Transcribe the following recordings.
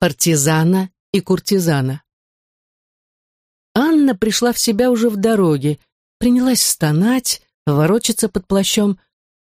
партизана и куртизана. Анна пришла в себя уже в дороге, принялась стонать, ворочаться под плащом,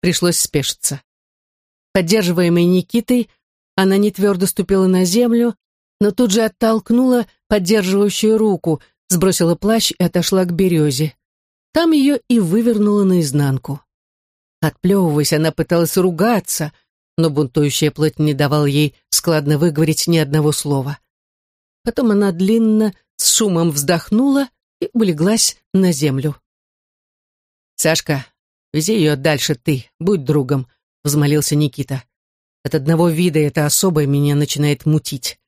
пришлось спешиться. Поддерживаемой Никитой, она не твердо ступила на землю, но тут же оттолкнула поддерживающую руку, сбросила плащ и отошла к березе. Там ее и вывернула наизнанку. Отплевываясь, она пыталась ругаться, но бунтующая плоть не давала ей складно выговорить ни одного слова. Потом она длинно, с шумом вздохнула и улеглась на землю. «Сашка, вези ее дальше ты, будь другом», — взмолился Никита. «От одного вида это особое меня начинает мутить».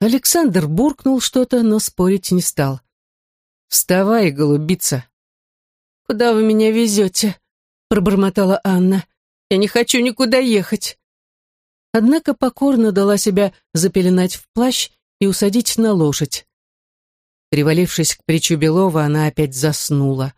Александр буркнул что-то, но спорить не стал. «Вставай, голубица!» «Куда вы меня везете?» — пробормотала Анна. «Я не хочу никуда ехать». Однако покорно дала себя запеленать в плащ и усадить на лошадь. Привалившись к плечу Белова, она опять заснула.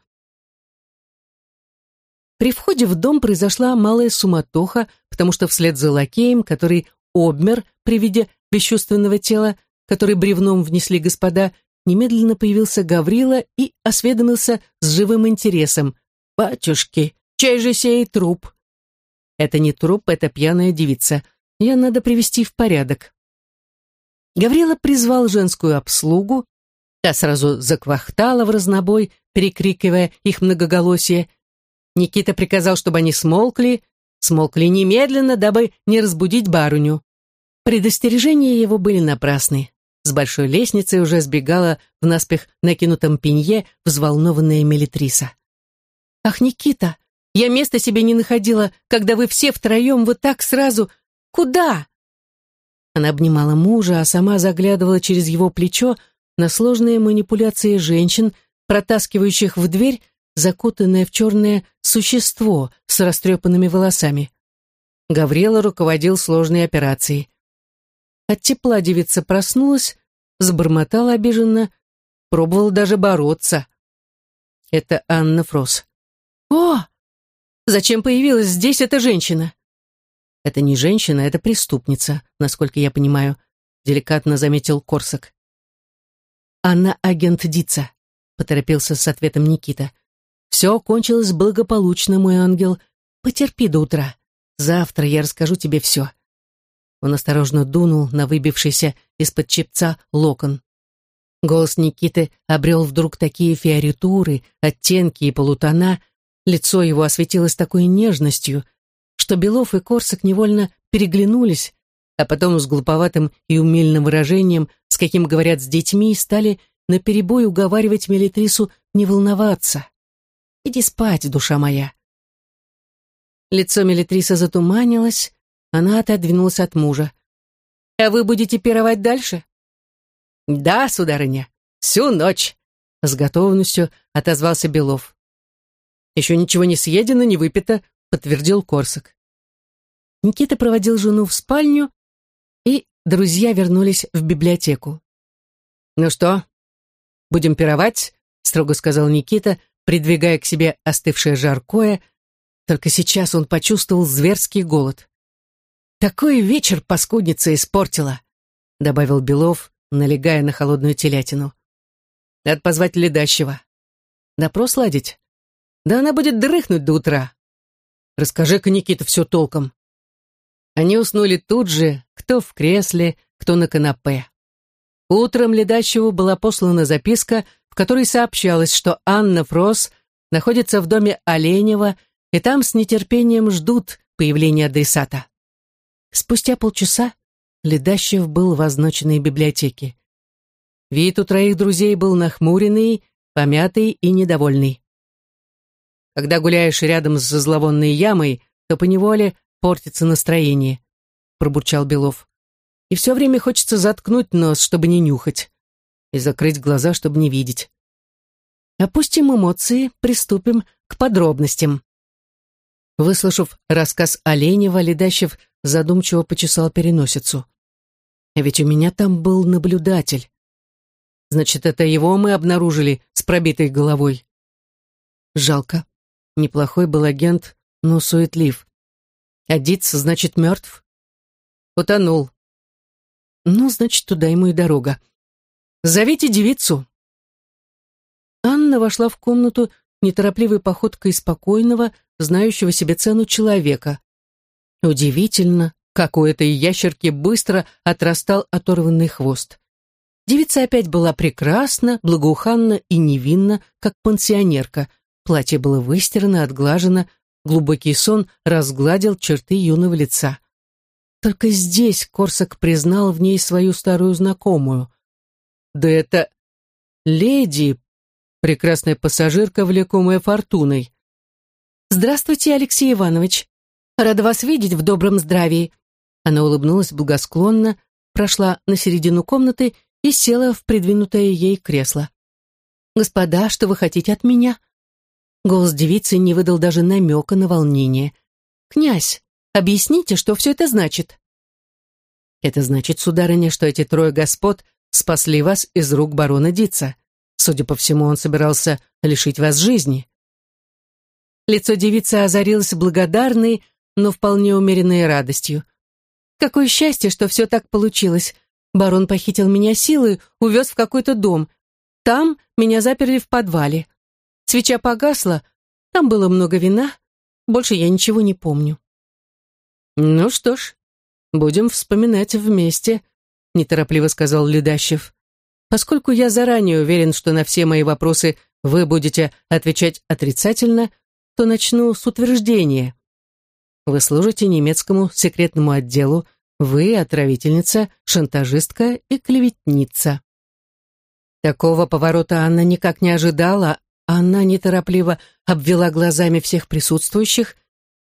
При входе в дом произошла малая суматоха, потому что вслед за лакеем, который обмер при виде бесчувственного тела, который бревном внесли господа, немедленно появился Гаврила и осведомился с живым интересом. «Батюшки, чей же сей труп?» «Это не труп, это пьяная девица. Ее надо привести в порядок». Гаврила призвал женскую обслугу, та сразу заквахтала в разнобой, перекрикивая их многоголосие, Никита приказал, чтобы они смолкли, смолкли немедленно, дабы не разбудить барыню. Предостережения его были напрасны. С большой лестницы уже сбегала в наспех накинутом пенье взволнованная Мелитриса. «Ах, Никита, я места себе не находила, когда вы все втроем вот так сразу... Куда?» Она обнимала мужа, а сама заглядывала через его плечо на сложные манипуляции женщин, протаскивающих в дверь закутанное в черное существо с растрепанными волосами. Гаврила руководил сложной операцией. От тепла девица проснулась, забормотала обиженно, пробовала даже бороться. Это Анна Фрос. «О! Зачем появилась здесь эта женщина?» «Это не женщина, это преступница, насколько я понимаю», деликатно заметил Корсак. «Анна агент Дица», — поторопился с ответом Никита. Все кончилось благополучно, мой ангел. Потерпи до утра. Завтра я расскажу тебе все». Он осторожно дунул на выбившийся из-под чепца локон. Голос Никиты обрел вдруг такие фиоритуры, оттенки и полутона, лицо его осветилось такой нежностью, что Белов и Корсак невольно переглянулись, а потом с глуповатым и умельным выражением, с каким говорят с детьми, стали наперебой уговаривать Мелитрису не волноваться. Иди спать, душа моя». Лицо Мелитриса затуманилось, она отодвинулась от мужа. «А вы будете пировать дальше?» «Да, сударыня, всю ночь», — с готовностью отозвался Белов. «Еще ничего не съедено, не выпито», — подтвердил Корсак. Никита проводил жену в спальню, и друзья вернулись в библиотеку. «Ну что, будем пировать?» — строго сказал Никита, придвигая к себе остывшее жаркое, только сейчас он почувствовал зверский голод. «Такой вечер паскудница испортила», — добавил Белов, налегая на холодную телятину. «Надо позвать ледащего. Допрос ладить? Да она будет дрыхнуть до утра. Расскажи-ка, Никита, все толком». Они уснули тут же, кто в кресле, кто на канапе. Утром ледащему была послана записка — в которой сообщалось, что Анна Фрос находится в доме Оленева, и там с нетерпением ждут появления адресата. Спустя полчаса Ледащев был в означенной библиотеке. Вид у троих друзей был нахмуренный, помятый и недовольный. Когда гуляешь рядом с зловонной ямой, то поневоле портится настроение, пробурчал Белов. И все время хочется заткнуть нос, чтобы не нюхать и закрыть глаза, чтобы не видеть. Опустим эмоции, приступим к подробностям. Выслушав рассказ Оленева, Ледащев задумчиво почесал переносицу. А ведь у меня там был наблюдатель. Значит, это его мы обнаружили с пробитой головой. Жалко. Неплохой был агент, но суетлив. А Диц, значит, мертв? Утонул. Ну, значит, туда ему и дорога. «Зовите девицу!» Анна вошла в комнату неторопливой походкой спокойного, знающего себе цену человека. Удивительно, как у этой ящерки быстро отрастал оторванный хвост. Девица опять была прекрасна, благоуханна и невинна, как пансионерка. Платье было выстирано, отглажено, глубокий сон разгладил черты юного лица. Только здесь Корсак признал в ней свою старую знакомую. Да это леди, прекрасная пассажирка, влекомая фортуной. «Здравствуйте, Алексей Иванович. Рада вас видеть в добром здравии». Она улыбнулась благосклонно, прошла на середину комнаты и села в придвинутое ей кресло. «Господа, что вы хотите от меня?» Голос девицы не выдал даже намека на волнение. «Князь, объясните, что все это значит?» «Это значит, сударыня, что эти трое господ спасли вас из рук барона Дица. Судя по всему, он собирался лишить вас жизни». Лицо девицы озарилось благодарной, но вполне умеренной радостью. «Какое счастье, что все так получилось. Барон похитил меня силой, увез в какой-то дом. Там меня заперли в подвале. Свеча погасла, там было много вина. Больше я ничего не помню. «Ну что ж, будем вспоминать вместе», — неторопливо сказал Ледащев. «Поскольку я заранее уверен, что на все мои вопросы вы будете отвечать отрицательно, то начну с утверждения. Вы служите немецкому секретному отделу, вы отравительница, шантажистка и клеветница. Такого поворота Анна никак не ожидала. Она неторопливо обвела глазами всех присутствующих.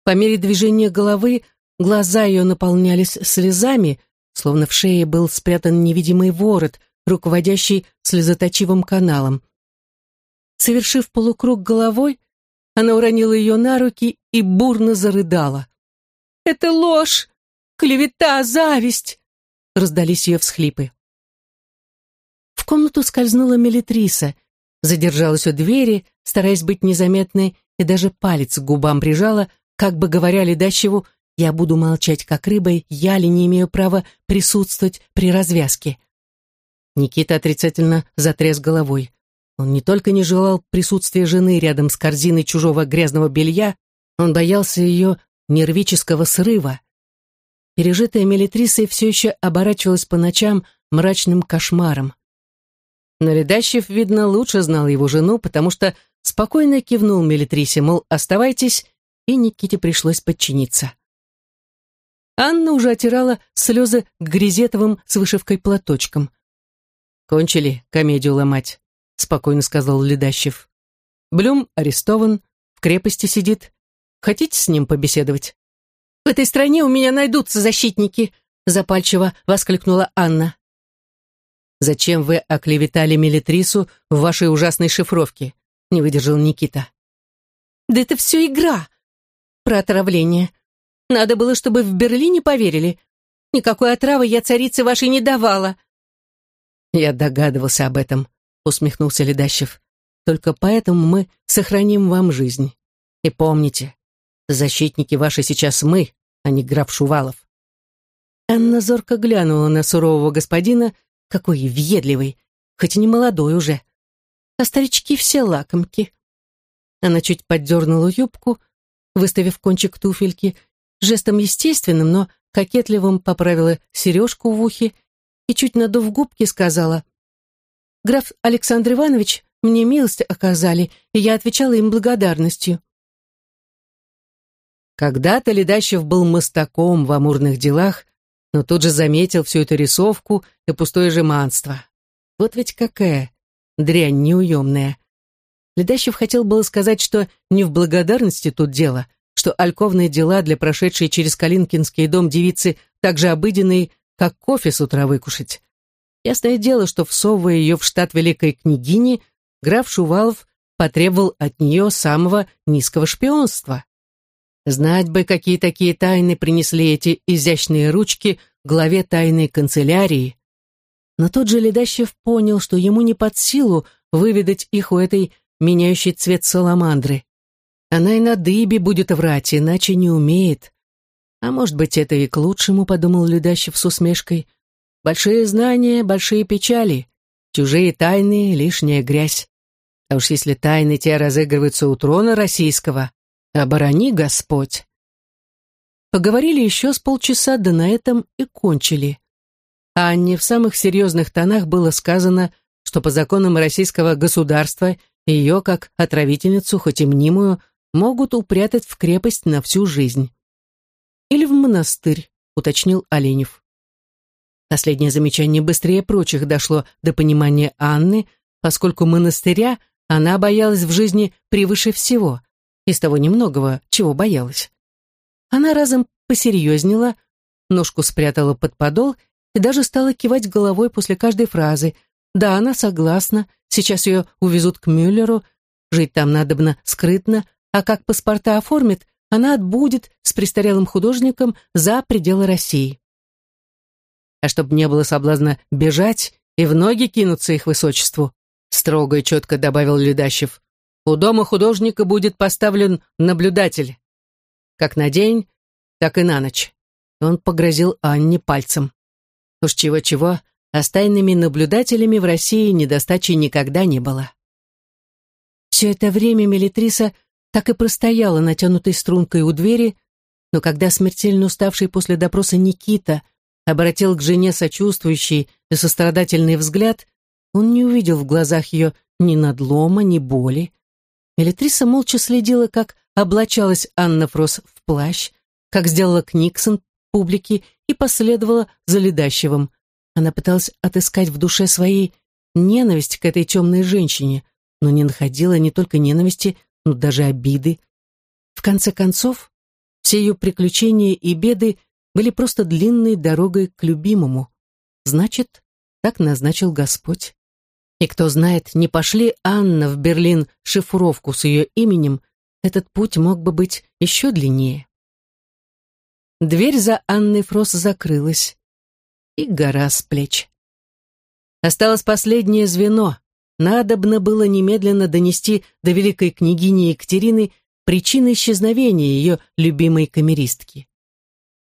По мере движения головы глаза ее наполнялись слезами, словно в шее был спрятан невидимый ворот, руководящий слезоточивым каналом. Совершив полукруг головой, она уронила ее на руки и бурно зарыдала. «Это ложь! Клевета, зависть!» Раздались ее всхлипы. В комнату скользнула Мелитриса, задержалась у двери, стараясь быть незаметной, и даже палец к губам прижала, как бы говоря Ледащеву, «Я буду молчать, как рыба, я ли не имею права присутствовать при развязке?» Никита отрицательно затряс головой. Он не только не желал присутствия жены рядом с корзиной чужого грязного белья, он боялся ее нервического срыва. Пережитая Мелитрисой все еще оборачивалась по ночам мрачным кошмаром. Но Ледащев, видно, лучше знал его жену, потому что спокойно кивнул Мелитрисе, мол, оставайтесь, и Никите пришлось подчиниться. Анна уже отирала слезы грезетовым с вышивкой платочком. «Кончили комедию ломать», — спокойно сказал Ледащев. «Блюм арестован, в крепости сидит. Хотите с ним побеседовать?» «В этой стране у меня найдутся защитники!» запальчиво воскликнула Анна. «Зачем вы оклеветали Мелитрису в вашей ужасной шифровке?» не выдержал Никита. «Да это все игра! Про отравление. Надо было, чтобы в Берлине поверили. Никакой отравы я царице вашей не давала». «Я догадывался об этом», — усмехнулся Ледащев. «Только поэтому мы сохраним вам жизнь. И помните, Защитники ваши сейчас мы, а не граф Шувалов. Анна зорко глянула на сурового господина, какой въедливый, хоть и не молодой уже. А старички все лакомки. Она чуть поддернула юбку, выставив кончик туфельки, жестом естественным, но кокетливым поправила сережку в ухе и, чуть надув губки, сказала, «Граф Александр Иванович мне милость оказали, и я отвечала им благодарностью. Когда-то Ледащев был мостаком в амурных делах, но тут же заметил всю эту рисовку и пустое жеманство. Вот ведь какая дрянь неуемная. Ледащев хотел было сказать, что не в благодарности тут дело, что альковные дела для прошедшей через Калинкинский дом девицы так же обыденные, как кофе с утра выкушать. Ясное дело, что, всовывая ее в штат великой княгини, граф Шувалов потребовал от нее самого низкого шпионства. Знать бы, какие такие тайны принесли эти изящные ручки главе тайной канцелярии. Но тот же Ледащев понял, что ему не под силу выведать их у этой меняющей цвет саламандры. Она и на дыбе будет врать, иначе не умеет. А может быть, это и к лучшему, подумал Ледащев с усмешкой. Большие знания, большие печали, чужие тайны, лишняя грязь. А уж если тайны те разыгрываются у трона российского, оборони Господь. Поговорили еще с полчаса, да на этом и кончили. А Анне в самых серьезных тонах было сказано, что по законам российского государства ее, как отравительницу, хоть и мнимую, могут упрятать в крепость на всю жизнь. Или в монастырь, уточнил Оленев. Последнее замечание быстрее прочих дошло до понимания Анны, поскольку монастыря она боялась в жизни превыше всего, из того немногого, чего боялась. Она разом посерьезнела, ножку спрятала под подол и даже стала кивать головой после каждой фразы. Да, она согласна, сейчас ее увезут к Мюллеру, жить там надобно скрытно, а как паспорта оформит, она отбудет с престарелым художником за пределы России. А чтобы не было соблазна бежать и в ноги кинуться их высочеству, строго и четко добавил Ледащев, у дома художника будет поставлен наблюдатель. Как на день, так и на ночь. Он погрозил Анне пальцем. Уж чего-чего, а с тайными наблюдателями в России недостачи никогда не было. Все это время Мелитриса так и простояла натянутой стрункой у двери, но когда смертельно уставший после допроса Никита обратил к жене сочувствующий и сострадательный взгляд, он не увидел в глазах ее ни надлома, ни боли. Элитриса молча следила, как облачалась Анна Фрос в плащ, как сделала Книксон публике и последовала за Ледащевым. Она пыталась отыскать в душе своей ненависть к этой темной женщине, но не находила не только ненависти, но даже обиды. В конце концов, все ее приключения и беды были просто длинной дорогой к любимому. Значит, так назначил Господь. И кто знает, не пошли Анна в Берлин шифровку с ее именем, этот путь мог бы быть еще длиннее. Дверь за Анной Фрос закрылась, и гора с плеч. Осталось последнее звено. Надобно было немедленно донести до великой княгини Екатерины причины исчезновения ее любимой камеристки.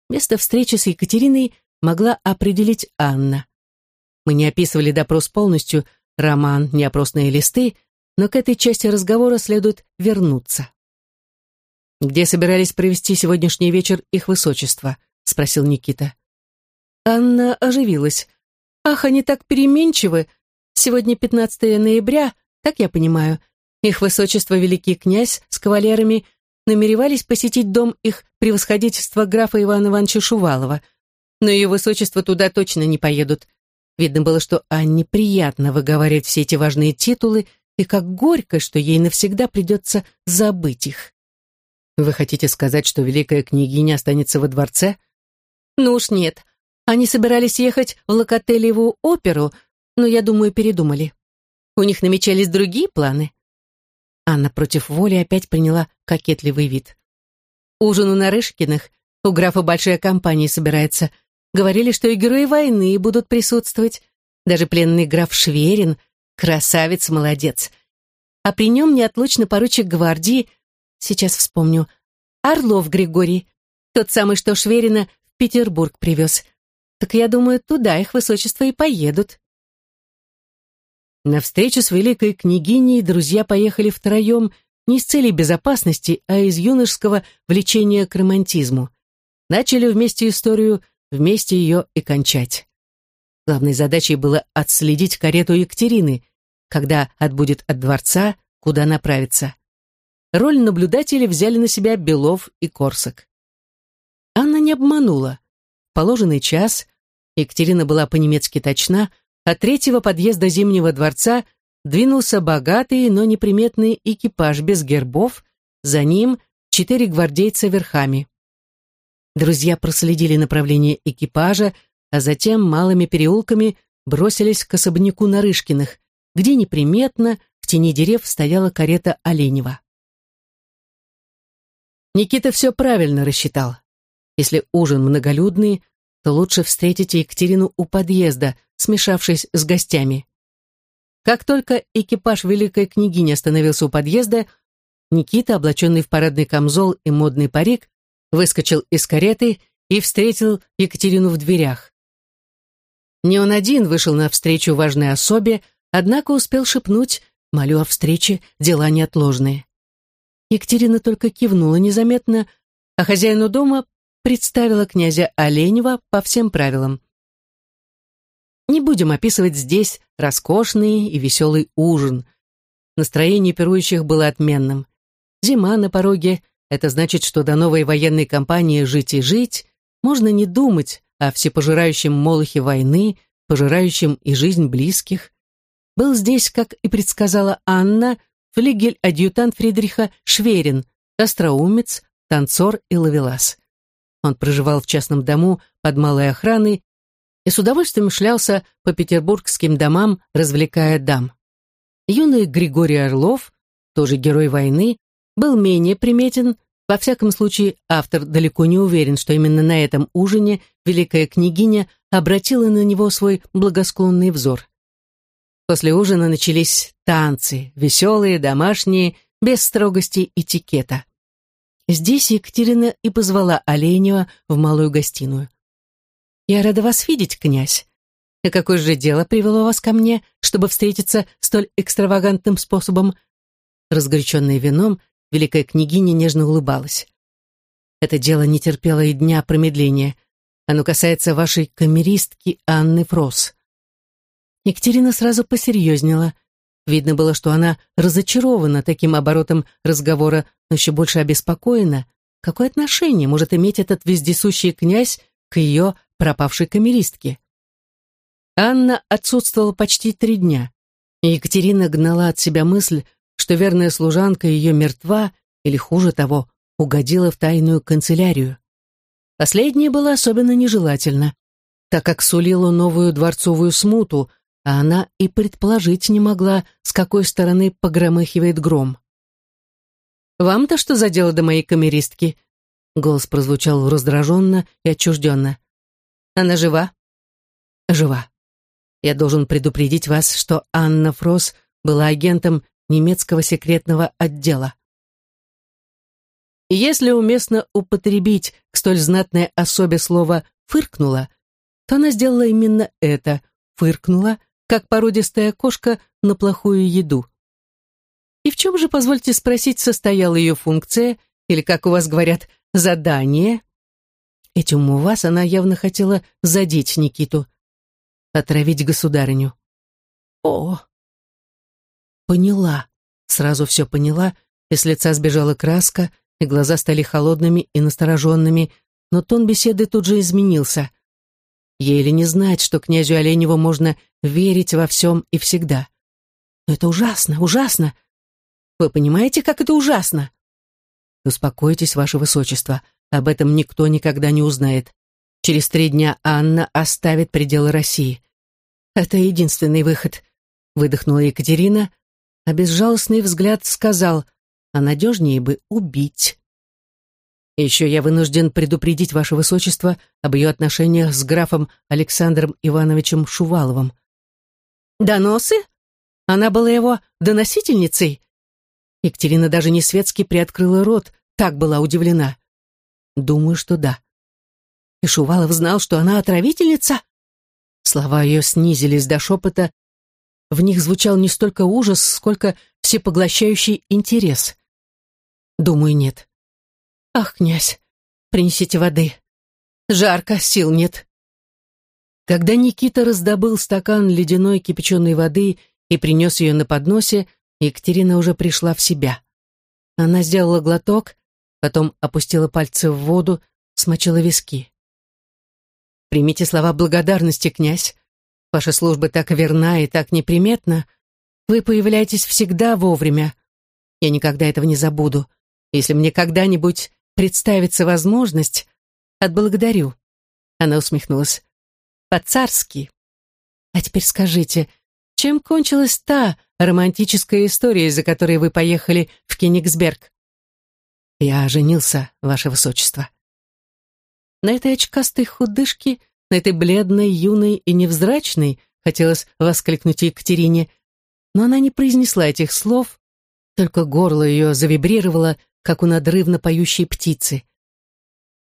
Место встречи с Екатериной могла определить Анна. Мы не описывали допрос полностью, роман, неопросные листы, но к этой части разговора следует вернуться. «Где собирались провести сегодняшний вечер их высочество?» — спросил Никита. Анна оживилась. «Ах, они так переменчивы! Сегодня 15 ноября, так я понимаю. Их высочество великий князь с кавалерами намеревались посетить дом их превосходительства графа Ивана Ивановича Шувалова. Но ее высочество туда точно не поедут. Видно было, что Анне приятно выговаривать все эти важные титулы, и как горько, что ей навсегда придется забыть их. Вы хотите сказать, что великая княгиня останется во дворце? Ну уж нет. Они собирались ехать в Локотелеву оперу, но, я думаю, передумали. У них намечались другие планы. Анна против воли опять приняла кокетливый вид. Ужин у Нарышкиных, у графа большая компания собирается. Говорили, что и герои войны будут присутствовать. Даже пленный граф Шверин, красавец-молодец. А при нем неотлучно поручик гвардии — Сейчас вспомню. Орлов Григорий. Тот самый, что Шверина в Петербург привез. Так я думаю, туда их высочество и поедут. На встречу с великой княгиней друзья поехали втроем не с целей безопасности, а из юношеского влечения к романтизму. Начали вместе историю, вместе ее и кончать. Главной задачей было отследить карету Екатерины, когда отбудет от дворца, куда направиться роль наблюдателя взяли на себя Белов и Корсак. Анна не обманула. В положенный час Екатерина была по-немецки точна, от третьего подъезда Зимнего дворца двинулся богатый, но неприметный экипаж без гербов, за ним четыре гвардейца верхами. Друзья проследили направление экипажа, а затем малыми переулками бросились к особняку Нарышкиных, где неприметно в тени дерев стояла карета Оленева. Никита все правильно рассчитал. Если ужин многолюдный, то лучше встретить Екатерину у подъезда, смешавшись с гостями. Как только экипаж великой княгини остановился у подъезда, Никита, облаченный в парадный камзол и модный парик, выскочил из кареты и встретил Екатерину в дверях. Не он один вышел навстречу важной особе, однако успел шепнуть «Молю о встрече, дела неотложные». Екатерина только кивнула незаметно, а хозяину дома представила князя Оленева по всем правилам. Не будем описывать здесь роскошный и веселый ужин. Настроение пирующих было отменным. Зима на пороге, это значит, что до новой военной кампании «Жить и жить» можно не думать о всепожирающем молохе войны, пожирающем и жизнь близких. Был здесь, как и предсказала Анна, флигель-адъютант Фридриха Шверин, остроумец, танцор и ловелас. Он проживал в частном дому под малой охраной и с удовольствием шлялся по петербургским домам, развлекая дам. Юный Григорий Орлов, тоже герой войны, был менее приметен, во всяком случае, автор далеко не уверен, что именно на этом ужине великая княгиня обратила на него свой благосклонный взор. После ужина начались танцы, веселые, домашние, без строгости этикета. Здесь Екатерина и позвала Оленева в малую гостиную. «Я рада вас видеть, князь. И какое же дело привело вас ко мне, чтобы встретиться столь экстравагантным способом?» Разгоряченная вином, великая княгиня нежно улыбалась. «Это дело не терпело и дня промедления. Оно касается вашей камеристки Анны Фрос». Екатерина сразу посерьезнела. Видно было, что она разочарована таким оборотом разговора, но еще больше обеспокоена. Какое отношение может иметь этот вездесущий князь к ее пропавшей камеристке? Анна отсутствовала почти три дня. Екатерина гнала от себя мысль, что верная служанка ее мертва, или хуже того, угодила в тайную канцелярию. Последнее было особенно нежелательно, так как сулило новую дворцовую смуту, а она и предположить не могла, с какой стороны погромыхивает гром. «Вам-то что за дело до моей камеристки?» Голос прозвучал раздраженно и отчужденно. «Она жива?» «Жива. Я должен предупредить вас, что Анна Фрос была агентом немецкого секретного отдела. если уместно употребить к столь знатной особе слово «фыркнула», то она сделала именно это, фыркнула, как породистая кошка на плохую еду. И в чем же, позвольте спросить, состояла ее функция, или, как у вас говорят, задание? Этим у вас она явно хотела задеть Никиту, отравить государыню. О! Поняла, сразу все поняла, и с лица сбежала краска, и глаза стали холодными и настороженными, но тон беседы тут же изменился. Еле не знать, что князю Оленеву можно верить во всем и всегда. Но это ужасно, ужасно. Вы понимаете, как это ужасно? Успокойтесь, ваше высочество, об этом никто никогда не узнает. Через три дня Анна оставит пределы России. Это единственный выход, выдохнула Екатерина, а безжалостный взгляд сказал, а надежнее бы убить. Еще я вынужден предупредить ваше высочество об ее отношениях с графом Александром Ивановичем Шуваловым. Доносы? Она была его доносительницей? Екатерина даже не светски приоткрыла рот, так была удивлена. Думаю, что да. И Шувалов знал, что она отравительница? Слова ее снизились до шепота. В них звучал не столько ужас, сколько всепоглощающий интерес. Думаю, нет. «Ах, князь, принесите воды. Жарко, сил нет». Когда Никита раздобыл стакан ледяной кипяченой воды и принес ее на подносе, Екатерина уже пришла в себя. Она сделала глоток, потом опустила пальцы в воду, смочила виски. «Примите слова благодарности, князь. Ваша служба так верна и так неприметна. Вы появляетесь всегда вовремя. Я никогда этого не забуду. Если мне когда-нибудь представится возможность, отблагодарю. Она усмехнулась. По-царски. А теперь скажите, чем кончилась та романтическая история, из-за которой вы поехали в Кенигсберг? Я женился, ваше высочество. На этой очкастой худышке, на этой бледной, юной и невзрачной, хотелось воскликнуть Екатерине, но она не произнесла этих слов, только горло ее завибрировало, как у надрывно поющей птицы.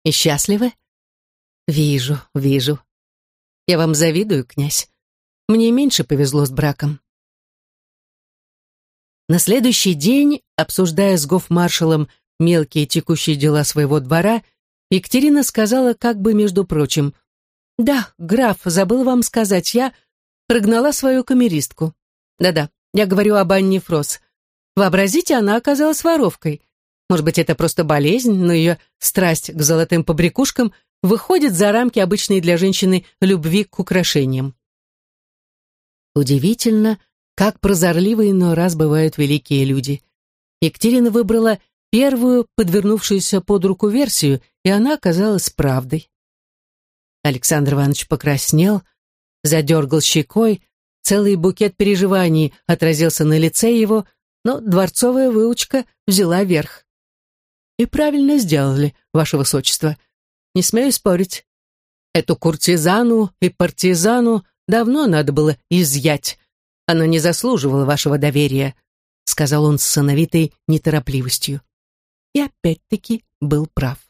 И счастливы? Вижу, вижу. Я вам завидую, князь. Мне меньше повезло с браком. На следующий день, обсуждая с гофмаршалом мелкие текущие дела своего двора, Екатерина сказала как бы между прочим, «Да, граф, забыл вам сказать, я прогнала свою камеристку. Да-да, я говорю об Анне Фрос. Вообразите, она оказалась воровкой. Может быть, это просто болезнь, но ее страсть к золотым побрякушкам выходит за рамки обычной для женщины любви к украшениям. Удивительно, как прозорливы иной раз бывают великие люди. Екатерина выбрала первую подвернувшуюся под руку версию, и она оказалась правдой. Александр Иванович покраснел, задергал щекой, целый букет переживаний отразился на лице его, но дворцовая выучка взяла верх. И правильно сделали, ваше высочество. Не смею спорить. Эту куртизану и партизану давно надо было изъять. Она не заслуживала вашего доверия, сказал он с сыновитой неторопливостью. И опять-таки был прав.